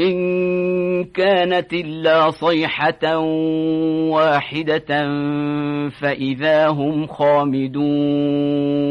إن كانت إلا صيحة واحدة فإذا هم خامدون